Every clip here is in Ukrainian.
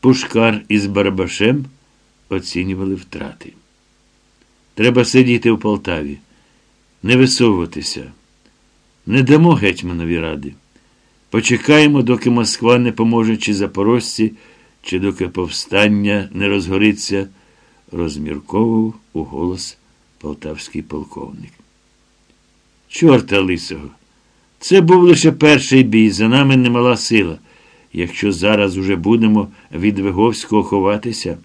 Пушкар із Барабашем оцінювали втрати. Треба сидіти в Полтаві, не висовуватися. Не дамо гетьманові ради. Почекаємо, доки Москва не поможе чи запорожці, чи доки повстання не розгориться, розмірковував у голос полтавський полковник. Чорта лисого. Це був лише перший бій, за нами немала сила. Якщо зараз уже будемо від Виговського ховатися,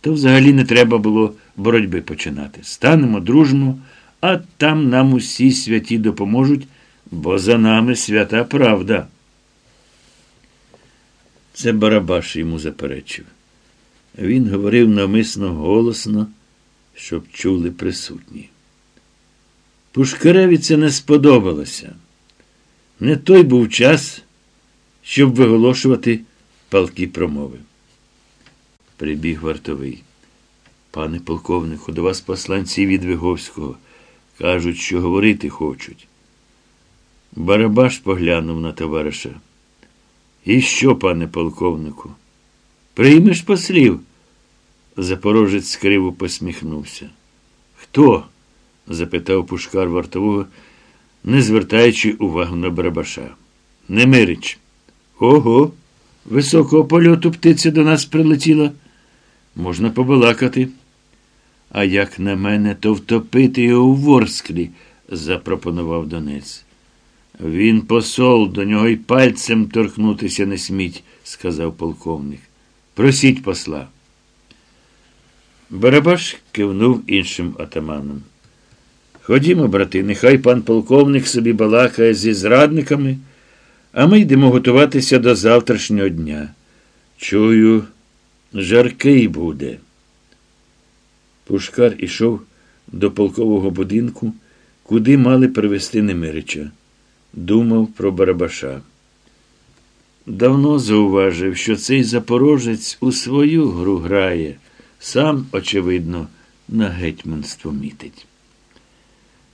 то взагалі не треба було боротьби починати. Станемо дружно, а там нам усі святі допоможуть, бо за нами свята правда. Це Барабаш йому заперечив. Він говорив навмисно голосно, щоб чули присутні. Пушкареві це не сподобалося. Не той був час, щоб виголошувати палкі промови. Прибіг вартовий. Пане полковнику, до вас посланці від Виговського. Кажуть, що говорити хочуть. Барабаш поглянув на товариша. І що, пане полковнику? Приймеш послів? Запорожець криво посміхнувся. Хто? запитав пушкар вартового, не звертаючи увагу на Барабаша. Немирич. Ого, високого польоту птиця до нас прилетіла. Можна побалакати. А як на мене, то втопити його у Ворсклі, запропонував Донець. Він посол, до нього й пальцем торкнутися не сміть, сказав полковник. Просіть посла. Барабаш кивнув іншим атаманом. Ходімо, брати, нехай пан полковник собі балакає зі зрадниками, а ми йдемо готуватися до завтрашнього дня. Чую, жаркий буде. Пушкар ішов до полкового будинку, куди мали привезти Немирича. Думав про Барабаша. Давно зауважив, що цей запорожець у свою гру грає, сам, очевидно, на гетьманство мітить.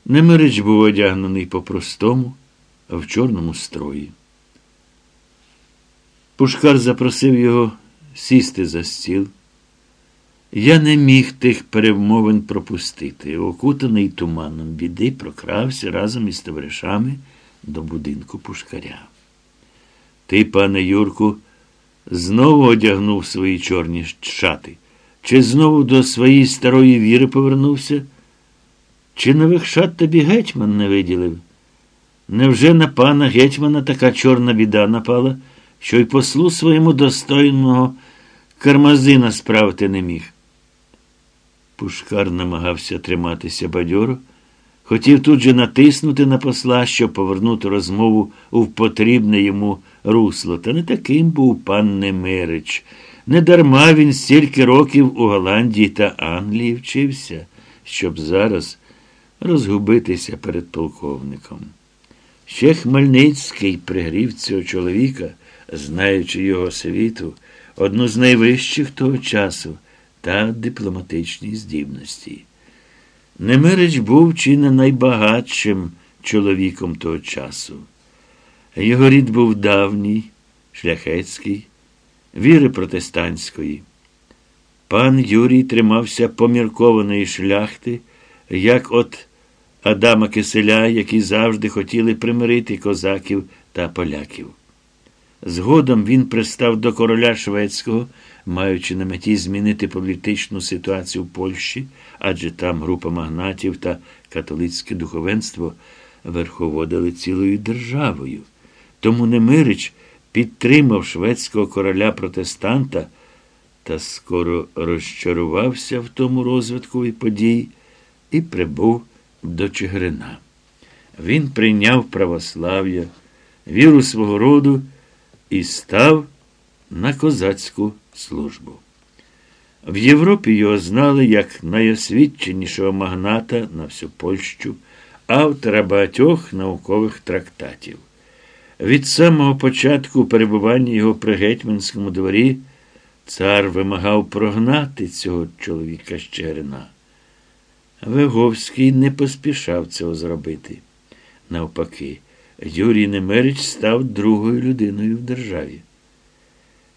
Немирич був одягнений по-простому, а в чорному строї. Пушкар запросив його сісти за стіл. Я не міг тих перемовин пропустити. Окутаний туманом біди прокрався разом із товаришами до будинку пушкаря. Ти, пане Юрку, знову одягнув свої чорні шати, чи знову до своєї старої віри повернувся? Чи нових шат тобі гетьман не виділив? Невже на пана гетьмана така чорна біда напала, що й послу своєму достойного кармазина справити не міг? Пушкар намагався триматися бадьоро, хотів тут же натиснути на посла, щоб повернути розмову у потрібне йому русло. Та не таким був пан Немирич. Недарма він стільки років у Голландії та Англії вчився, щоб зараз розгубитися перед полковником. Ще Хмельницький пригрів цього чоловіка, знаючи його світу, одну з найвищих того часу та дипломатичні здібності. Немирич був чи не найбагатшим чоловіком того часу. Його рід був давній, шляхетський, віри протестантської. Пан Юрій тримався поміркованої шляхти, як от Адама Киселя, які завжди хотіли примирити козаків та поляків. Згодом він пристав до короля шведського, маючи на меті змінити політичну ситуацію в Польщі, адже там група магнатів та католицьке духовенство верховодили цілою державою. Тому Немирич підтримав шведського короля протестанта та скоро розчарувався в тому розвитку подій і прибув до Чигирина. Він прийняв православ'я, віру свого роду і став на козацьку службу. В Європі його знали як найосвідченішого магната на всю Польщу, автора багатьох наукових трактатів. Від самого початку перебування його при гетьманському дворі цар вимагав прогнати цього чоловіка з Чигирина. Виговський не поспішав цього зробити. Навпаки, Юрій Немерич став другою людиною в державі.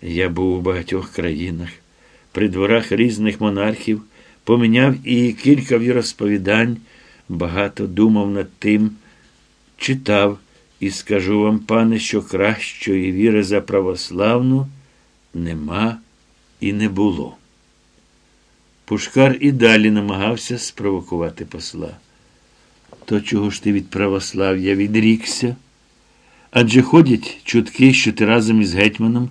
Я був у багатьох країнах, при дворах різних монархів, поміняв і кілька віросповідань, багато думав над тим, читав, і скажу вам, пане, що кращої віри за православну нема і не було. Пушкар і далі намагався спровокувати посла. То чого ж ти від православ'я відрікся? Адже ходять чутки, що ти разом із гетьманом,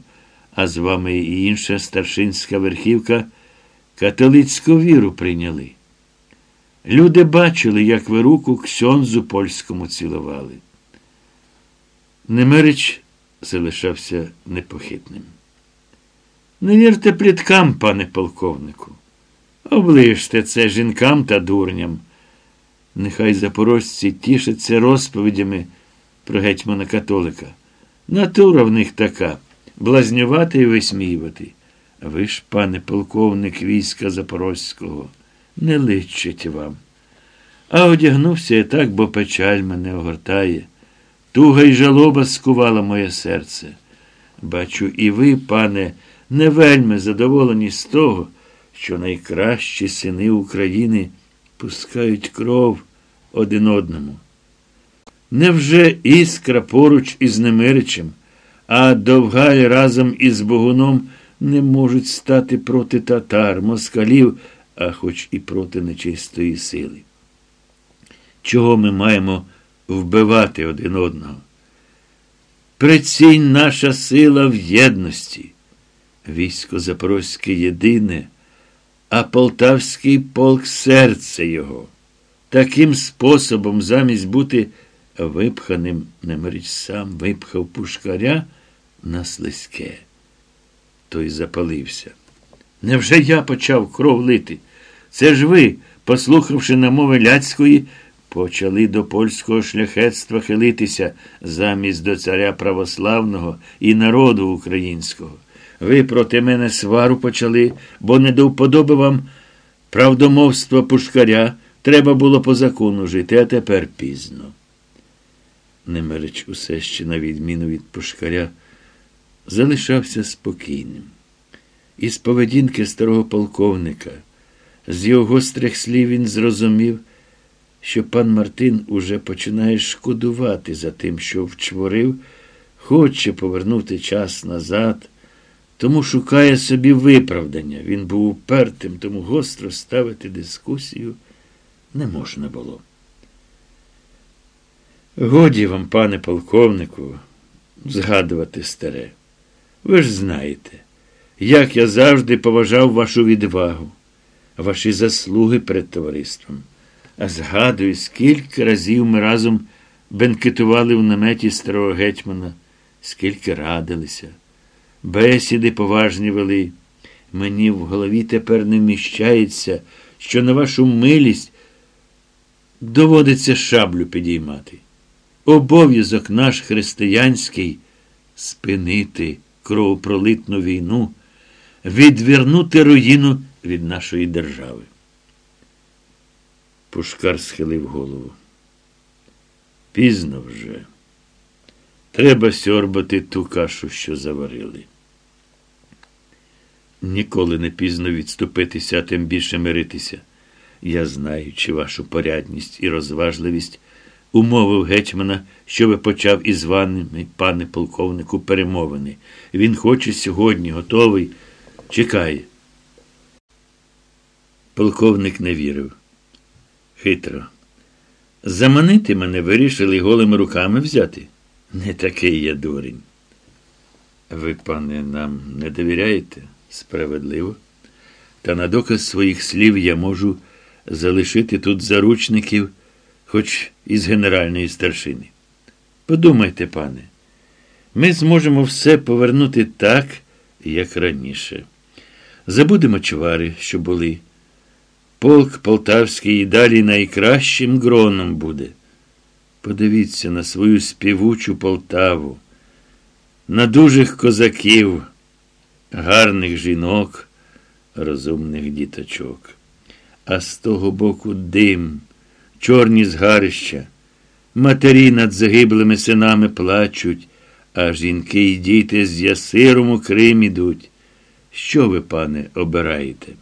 а з вами і інша старшинська верхівка, католицьку віру прийняли. Люди бачили, як ви руку ксьонзу польському цілували. Немерич залишався непохитним. Не вірте пліткам, пане полковнику. Оближте це жінкам та дурням. Нехай запорожці тішаться розповідями про гетьмана католика. Натура в них така блазнювати і висміювати. А ви ж, пане полковник війська Запорозького, не личить вам. А одягнувся я так, бо печаль мене огортає. Туга й жалоба скувала моє серце. Бачу, і ви, пане, не вельми задоволені з того, що найкращі сини України пускають кров один одному. Невже іскра поруч із Немиричем, а Довгаль разом із Богуном не можуть стати проти татар, москалів, а хоч і проти нечистої сили? Чого ми маємо вбивати один одного? Прицінь наша сила в єдності. Військо Запорозьке єдине, а полтавський полк серце його. Таким способом, замість бути випханим, Немирич сам випхав пушкаря на слизьке. Той запалився. Невже я почав кров лити? Це ж ви, послухавши намови ляцької, почали до польського шляхетства хилитися замість до царя православного і народу українського. Ви проти мене свару почали, бо не до вподоби вам правдомовства пушкаря. Треба було по закону жити, а тепер пізно. Немерич усе ще, на відміну від пушкаря, залишався спокійним. Із поведінки старого полковника, з його гострих слів він зрозумів, що пан Мартин уже починає шкодувати за тим, що вчворив, хоче повернути час назад, тому шукає собі виправдання. Він був упертим, тому гостро ставити дискусію не можна було. Годі вам, пане полковнику, згадувати старе. Ви ж знаєте, як я завжди поважав вашу відвагу, ваші заслуги перед товариством. А згадую, скільки разів ми разом бенкетували в наметі старого гетьмана, скільки радилися, бесіди поважні вели. Мені в голові тепер не вміщається, що на вашу милість доводиться шаблю підіймати. Обов'язок наш християнський спинити кровопролитну війну, відвернути руїну від нашої держави. Пушкар схилив голову. Пізно вже. Треба сьорбати ту кашу, що заварили. Ніколи не пізно відступитися, а тим більше миритися. Я знаю, чи вашу порядність і розважливість умовив гетьмана, щоби почав із вами, пане полковнику, перемовини. Він хоче сьогодні, готовий, чекає. Полковник не вірив. Хитро. Заманити мене вирішили голими руками взяти. Не такий я дурень. Ви, пане, нам не довіряєте? Справедливо. Та на доказ своїх слів я можу залишити тут заручників, хоч із генеральної старшини. Подумайте, пане, ми зможемо все повернути так, як раніше. Забудемо чвари, що були. Полк полтавський і далі найкращим гроном буде. Подивіться на свою співучу Полтаву, на дужих козаків, гарних жінок, розумних діточок а з того боку дим, чорні згарища. Матері над загиблими синами плачуть, А жінки й діти з ясиром у Крим ідуть. Що ви, пане, обираєте?